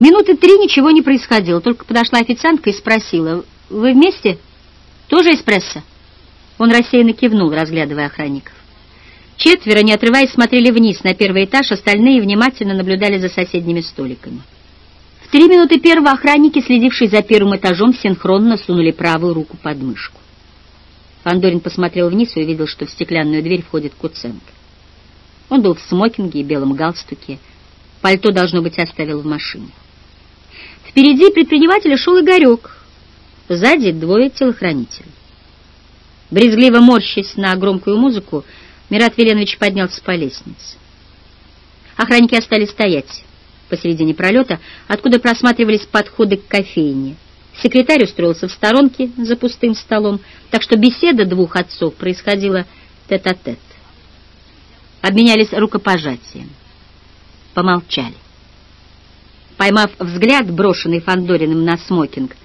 Минуты три ничего не происходило, только подошла официантка и спросила, «Вы вместе? Тоже эспрессо?» Он рассеянно кивнул, разглядывая охранников. Четверо, не отрываясь, смотрели вниз на первый этаж, остальные внимательно наблюдали за соседними столиками. В три минуты первого охранники, следившие за первым этажом, синхронно сунули правую руку под мышку. Фандорин посмотрел вниз и увидел, что в стеклянную дверь входит Куценко. Он был в смокинге и белом галстуке. Пальто, должно быть, оставил в машине. Впереди предпринимателя шел Игорек. Сзади двое телохранителей. Брезгливо морщась на громкую музыку, Мират Веленович поднялся по лестнице. Охранники остались стоять посередине пролета, откуда просматривались подходы к кофейне. Секретарь устроился в сторонке за пустым столом, так что беседа двух отцов происходила тет-а-тет. -тет. Обменялись рукопожатием. Помолчали. Поймав взгляд, брошенный Фандориным на смокинг,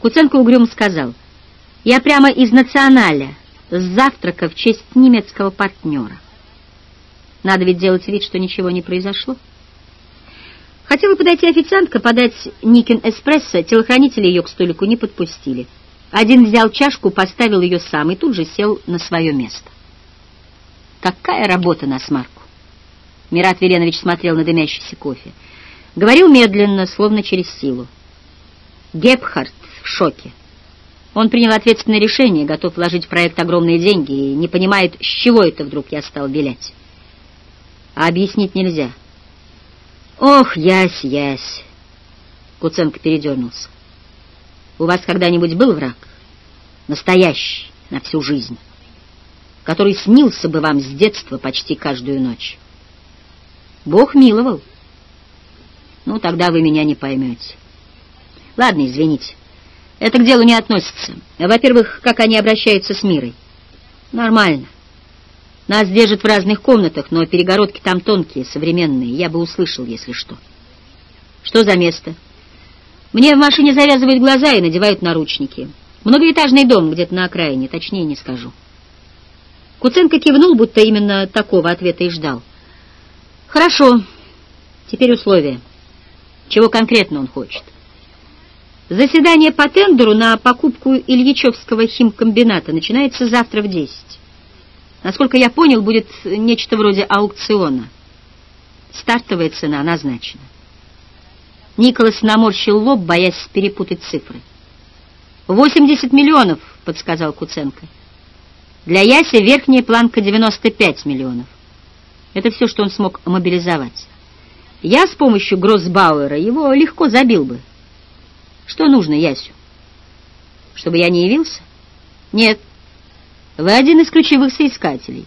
Куценко угрюмо сказал, «Я прямо из националя, с завтрака в честь немецкого партнера. Надо ведь делать вид, что ничего не произошло». Хотела подойти официантка, подать Никин эспрессо, телохранители ее к столику не подпустили. Один взял чашку, поставил ее сам и тут же сел на свое место. Какая работа на смарку! Мират Веленович смотрел на дымящийся кофе. Говорил медленно, словно через силу. Гепхард в шоке. Он принял ответственное решение, готов вложить в проект огромные деньги и не понимает, с чего это вдруг я стал вилять. А объяснить нельзя. Ох, ясь, ясь. Куценко передернулся. У вас когда-нибудь был враг? Настоящий, на всю жизнь. Который снился бы вам с детства почти каждую ночь. Бог миловал. Ну, тогда вы меня не поймете. Ладно, извините. Это к делу не относится. Во-первых, как они обращаются с мирой? Нормально. Нас держат в разных комнатах, но перегородки там тонкие, современные. Я бы услышал, если что. Что за место? Мне в машине завязывают глаза и надевают наручники. Многоэтажный дом где-то на окраине, точнее не скажу. Куценко кивнул, будто именно такого ответа и ждал. Хорошо. Теперь условия. Чего конкретно он хочет? Заседание по тендеру на покупку Ильичевского химкомбината начинается завтра в десять. Насколько я понял, будет нечто вроде аукциона. Стартовая цена назначена. Николас наморщил лоб, боясь перепутать цифры. «Восемьдесят миллионов», — подсказал Куценко. «Для Яси верхняя планка 95 миллионов. Это все, что он смог мобилизовать. Я с помощью Гроссбауэра его легко забил бы. Что нужно Ясю? Чтобы я не явился? Нет, вы один из ключевых соискателей.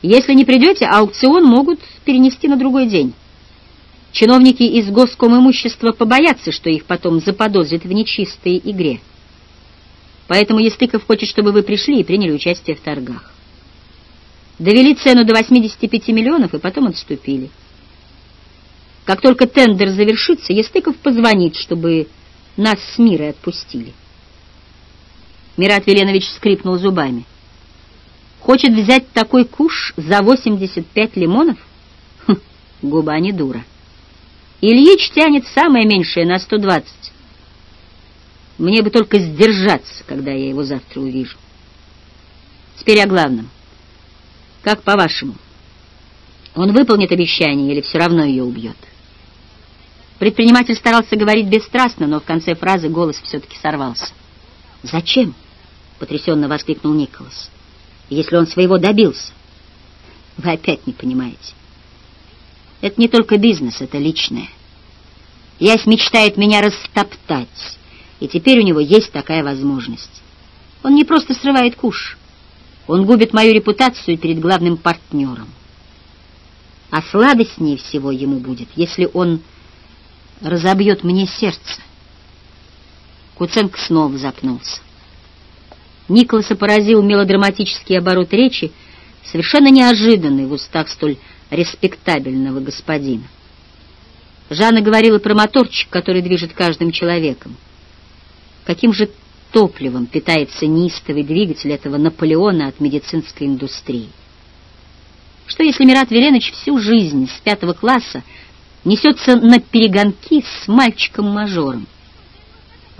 Если не придете, аукцион могут перенести на другой день. Чиновники из госкомимущества побоятся, что их потом заподозрят в нечистой игре. Поэтому Естыков хочет, чтобы вы пришли и приняли участие в торгах. Довели цену до 85 миллионов и потом отступили. Как только тендер завершится, Естыков позвонит, чтобы нас с мирой отпустили. Мират Веленович скрипнул зубами. Хочет взять такой куш за 85 лимонов? Хм, губа не дура. Ильич тянет самое меньшее на 120. Мне бы только сдержаться, когда я его завтра увижу. Теперь о главном. Как по-вашему, он выполнит обещание или все равно ее убьет? Предприниматель старался говорить бесстрастно, но в конце фразы голос все-таки сорвался. «Зачем?» — потрясенно воскликнул Николас если он своего добился. Вы опять не понимаете. Это не только бизнес, это личное. Ясь мечтает меня растоптать, и теперь у него есть такая возможность. Он не просто срывает куш, он губит мою репутацию перед главным партнером. А сладостнее всего ему будет, если он разобьет мне сердце. Куценко снова запнулся. Николаса поразил мелодраматический оборот речи, совершенно неожиданный в устах столь респектабельного господина. Жанна говорила про моторчик, который движет каждым человеком. Каким же топливом питается неистовый двигатель этого Наполеона от медицинской индустрии? Что если Мират Веленович всю жизнь с пятого класса несется на перегонки с мальчиком-мажором.